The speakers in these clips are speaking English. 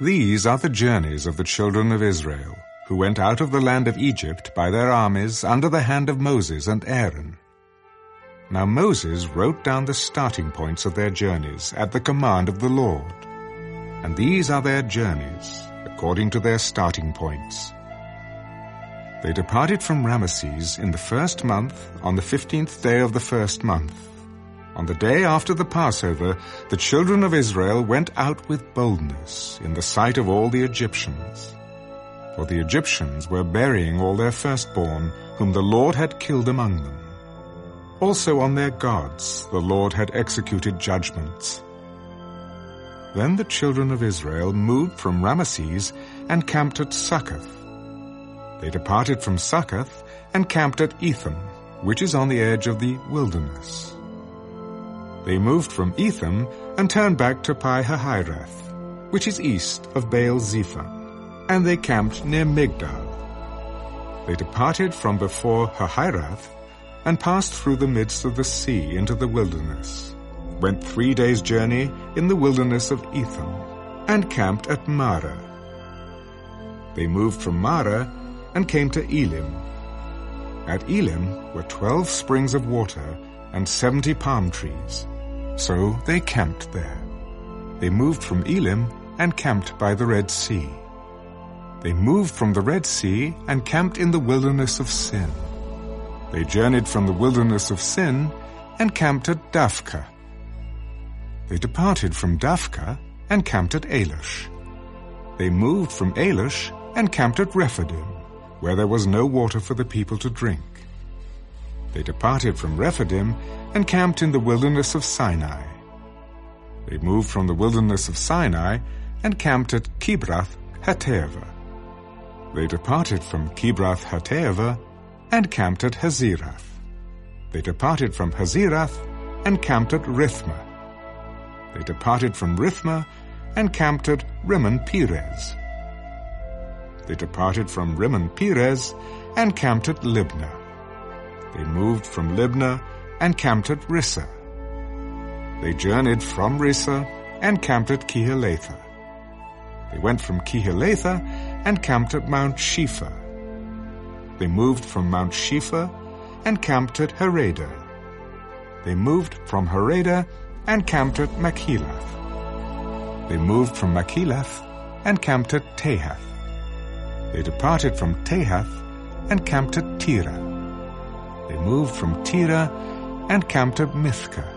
These are the journeys of the children of Israel, who went out of the land of Egypt by their armies under the hand of Moses and Aaron. Now Moses wrote down the starting points of their journeys at the command of the Lord. And these are their journeys, according to their starting points. They departed from Rameses in the first month on the fifteenth day of the first month. On the day after the Passover, the children of Israel went out with boldness in the sight of all the Egyptians. For the Egyptians were burying all their firstborn, whom the Lord had killed among them. Also on their gods the Lord had executed judgments. Then the children of Israel moved from Rameses and camped at Succoth. They departed from Succoth and camped at Etham, which is on the edge of the wilderness. They moved from Etham and turned back to Pi-hahiroth, which is east of Baal-zephon, and they camped near Migdol. They departed from before Hahiroth and passed through the midst of the sea into the wilderness, went three days' journey in the wilderness of Etham, and camped at Marah. They moved from Marah and came to Elim. At Elim were twelve springs of water and seventy palm trees. So they camped there. They moved from Elim and camped by the Red Sea. They moved from the Red Sea and camped in the wilderness of Sin. They journeyed from the wilderness of Sin and camped at Dophkah. They departed from Dophkah and camped at Alush. They moved from Alush and camped at Rephidim, where there was no water for the people to drink. They departed from Rephidim and camped in the wilderness of Sinai. They moved from the wilderness of Sinai and camped at Kibroth Hattaavah. They departed from Kibroth Hattaavah and camped at Hazeroth. They departed from Hazeroth and camped at Rithmah. They departed from Rithmah and camped at Rimmon Perez. They departed from Rimmon Perez and camped at Libnah. They moved from Libnah and camped at Rissah. They journeyed from Rissah and camped at Kehelathah. They went from Kehelathah and camped at Mount Shepher. They moved from Mount Shepher and camped at Haradah. They moved from Haradah and camped at Makheloth. They moved from Makheloth and camped at Tahath. They departed from Tahath and camped at Terah. They moved from Terah and camped at Mithkah.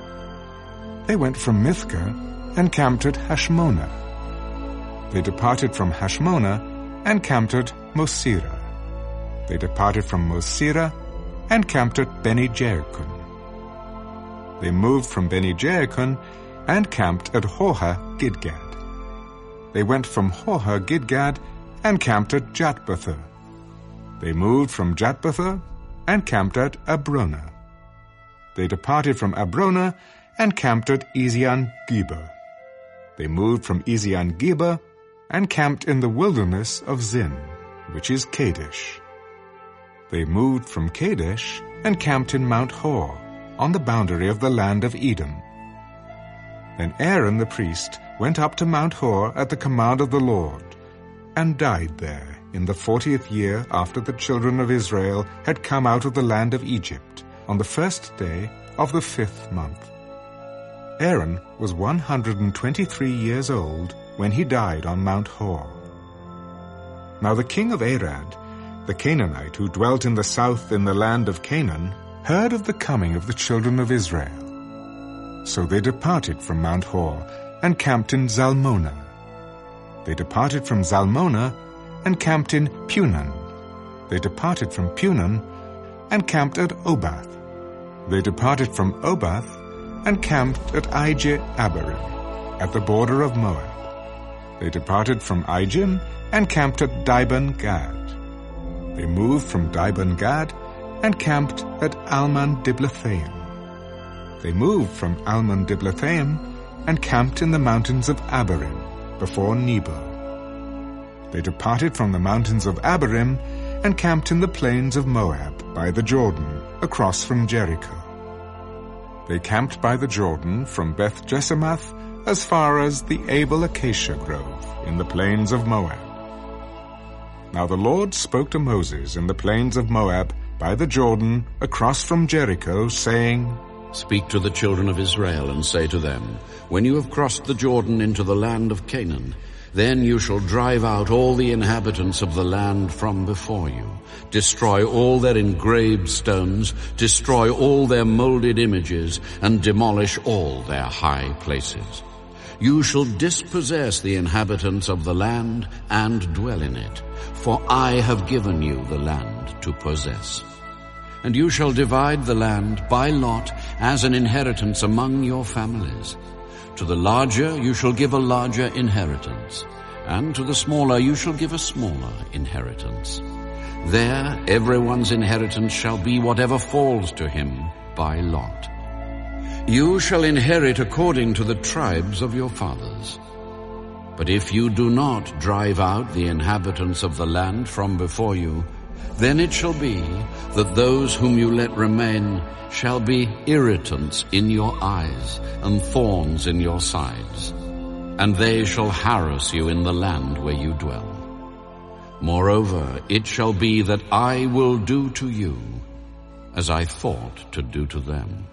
They went from Mithkah and camped at Hashmonah. They departed from Hashmonah and camped at Moseroth. They departed from Moseroth and camped at Bene Jaakan. They moved from Bene Jaakan and camped at Hor Hagidgad. They went from Hor Hagidgad and camped at Jotbathah. They moved from Jotbathah and camped at Abronah. They departed from Abronah and camped at Ezion Geber. They moved from Ezion Geber and camped in the wilderness of Zin, which is Kadesh. They moved from Kadesh and camped in Mount Hor, on the boundary of the land of Edom. Then Aaron the priest went up to Mount Hor at the command of the Lord, and died there in the fortieth year after the children of Israel had come out of the land of Egypt, on the first day of the fifth month. Aaron was 123 years old when he died on Mount Hor. Now the king of Arad, the Canaanite who dwelt in the south in the land of Canaan, heard of the coming of the children of Israel. So they departed from Mount Hor and camped in Zalmonah. They departed from Zalmonah and camped in Punon. They departed from Punon and camped at Oboth. They departed from Oboth and camped at Ije Abarim, at the border of Moab. They departed from Ijim and camped at Dibon Gad. They moved from Dibon Gad and camped at Almon Diblathaim. They moved from Almon Diblathaim and camped in the mountains of Abarim, before Nebo. They departed from the mountains of Abarim and camped in the plains of Moab, by the Jordan, across from Jericho. They camped by the Jordan from Beth Jeshimoth as far as the Abel Acacia Grove in the plains of Moab. Now the Lord spoke to Moses in the plains of Moab by the Jordan across from Jericho, saying, Speak to the children of Israel and say to them, When you have crossed the Jordan into the land of Canaan, then you shall drive out all the inhabitants of the land from before you, destroy all their engraved stones, destroy all their molded images, and demolish all their high places. You shall dispossess the inhabitants of the land and dwell in it, for I have given you the land to possess. And you shall divide the land by lot as an inheritance among your families. To the larger you shall give a larger inheritance, and to the smaller you shall give a smaller inheritance. There everyone's inheritance shall be whatever falls to him by lot. You shall inherit according to the tribes of your fathers. But if you do not drive out the inhabitants of the land from before you, then it shall be that those whom you let remain shall be irritants in your eyes and thorns in your sides, and they shall harass you in the land where you dwell. Moreover, it shall be that I will do to you as I thought to do to them.